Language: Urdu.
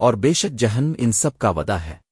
اور بے شک جہنم ان سب کا ودا ہے۔